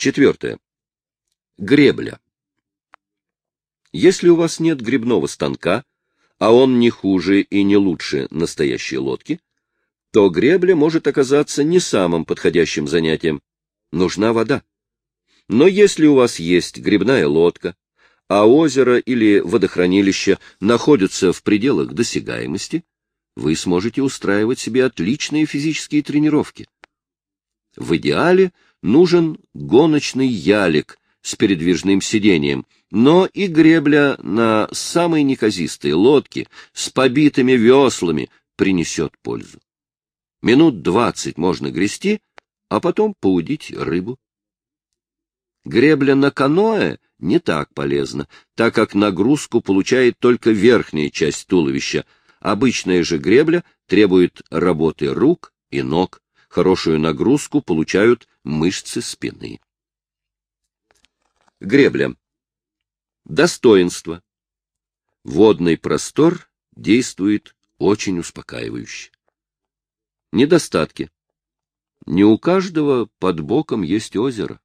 Четвертое. Гребля. Если у вас нет грибного станка, а он не хуже и не лучше настоящей лодки, то гребля может оказаться не самым подходящим занятием. Нужна вода. Но если у вас есть грибная лодка, а озеро или водохранилище находятся в пределах досягаемости, вы сможете устраивать себе отличные физические тренировки. В идеале нужен гоночный ялик с передвижным сидением, но и гребля на самой неказистой лодке с побитыми веслами принесет пользу. Минут двадцать можно грести, а потом поудить рыбу. Гребля на каноэ не так полезна, так как нагрузку получает только верхняя часть туловища. Обычная же гребля требует работы рук и ног. Хорошую нагрузку получают мышцы спины. Гребля. Достоинство. Водный простор действует очень успокаивающе. Недостатки. Не у каждого под боком есть озеро.